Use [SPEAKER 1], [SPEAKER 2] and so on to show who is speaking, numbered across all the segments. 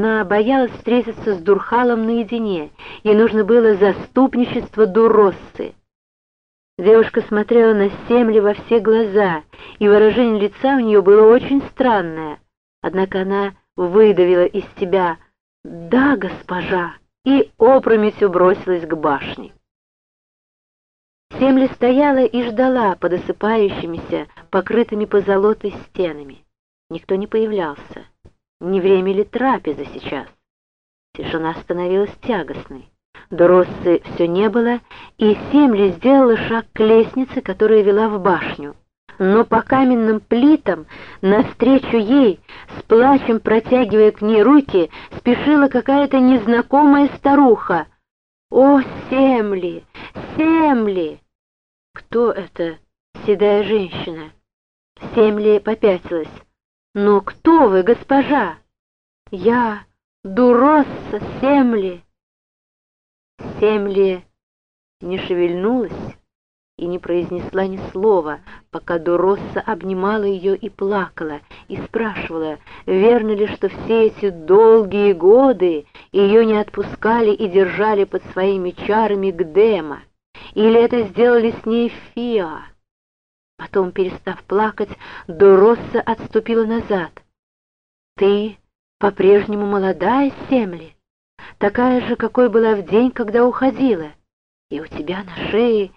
[SPEAKER 1] Она боялась встретиться с Дурхалом наедине, ей нужно было заступничество Дуроссы. Девушка смотрела на Семли во все глаза, и выражение лица у нее было очень странное. Однако она выдавила из себя «Да, госпожа!» и опрометью бросилась к башне. Семли стояла и ждала под осыпающимися, покрытыми позолотой стенами. Никто не появлялся. Не время ли трапезы сейчас? Тишина становилась тягостной. Дороссы все не было, и Семли сделала шаг к лестнице, которая вела в башню. Но по каменным плитам, навстречу ей, с плачем протягивая к ней руки, спешила какая-то незнакомая старуха. «О, Семли! Семли!» «Кто это, седая женщина?» Семли попятилась. «Но кто вы, госпожа?» «Я, Дуросса Семли!» Семли не шевельнулась и не произнесла ни слова, пока Дуросса обнимала ее и плакала, и спрашивала, верно ли, что все эти долгие годы ее не отпускали и держали под своими чарами Гдема, или это сделали с ней Фиа. Потом, перестав плакать, Дуросса отступила назад. «Ты по-прежнему молодая, Семли?» такая же, какой была в день, когда уходила, и у тебя на шее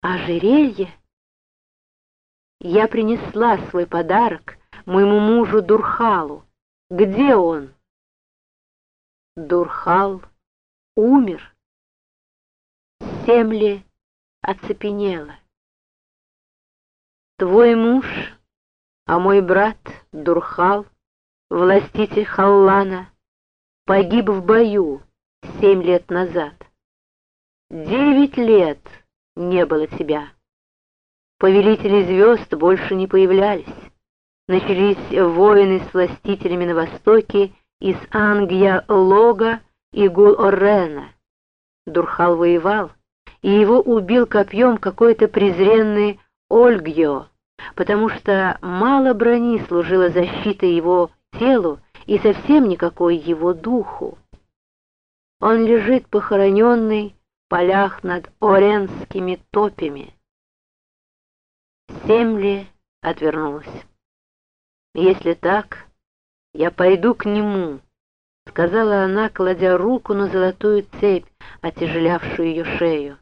[SPEAKER 1] ожерелье. Я принесла свой подарок моему мужу Дурхалу. Где он? Дурхал умер. Семли оцепенела. Твой муж, а мой брат Дурхал, властитель Халлана, погиб в бою семь лет назад. Девять лет не было тебя. Повелители звезд больше не появлялись. Начались войны с властителями на востоке из Ангия Лога и Гул-Оррена. Дурхал воевал, и его убил копьем какой-то презренный Ольгьо, потому что мало брони служила защитой его телу и совсем никакой его духу. Он лежит похороненный в полях над Оренскими топями. Семли отвернулась. «Если так, я пойду к нему», — сказала она, кладя руку на золотую цепь, отяжелявшую ее шею.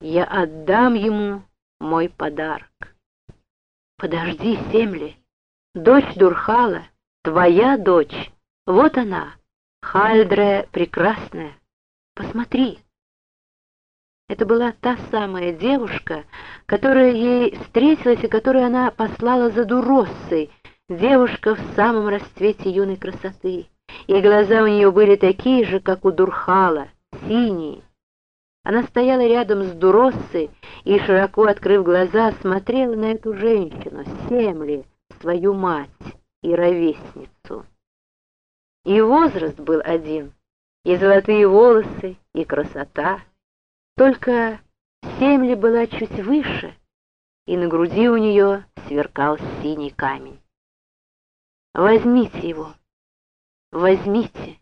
[SPEAKER 1] «Я отдам ему мой подарок». «Подожди, Семли, дочь Дурхала, Твоя дочь, вот она, Хальдре прекрасная. Посмотри. Это была та самая девушка, которая ей встретилась и которую она послала за Дуроссой, девушка в самом расцвете юной красоты. И глаза у нее были такие же, как у Дурхала, синие. Она стояла рядом с Дуроссой и, широко открыв глаза, смотрела на эту женщину, Семли, свою мать и ровесницу. И возраст был один, и золотые волосы, и красота. Только Семли была чуть выше, и на груди у нее сверкал синий камень. Возьмите его, возьмите.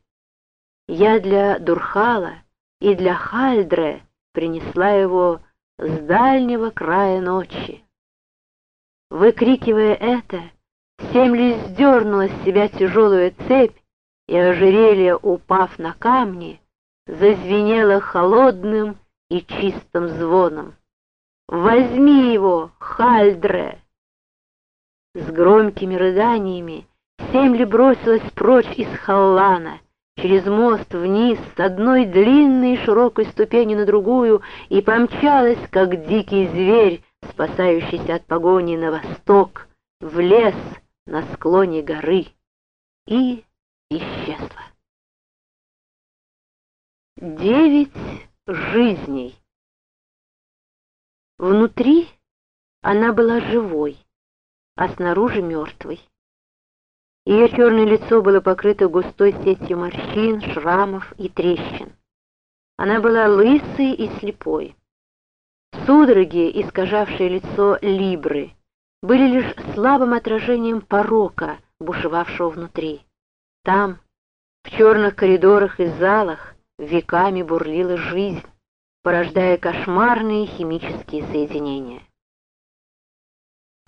[SPEAKER 1] Я для Дурхала и для Хальдре принесла его с дальнего края ночи. Выкрикивая это, Семли сдернула с себя тяжелую цепь, и ожерелье, упав на камни, зазвенело холодным и чистым звоном. «Возьми его, Хальдре!» С громкими рыданиями Семли бросилась прочь из Халлана, через мост вниз, с одной длинной широкой ступени на другую, и помчалась, как дикий зверь, спасающийся от погони на восток, в лес, на склоне горы и исчезла. Девять жизней. Внутри она была живой, а снаружи мертвой. Ее черное лицо было покрыто густой сетью морщин, шрамов и трещин. Она была лысой и слепой. Судороги, искажавшие лицо Либры, были лишь слабым отражением порока, бушевавшего внутри. Там, В черных коридорах и залах веками бурлила жизнь, порождая кошмарные химические соединения.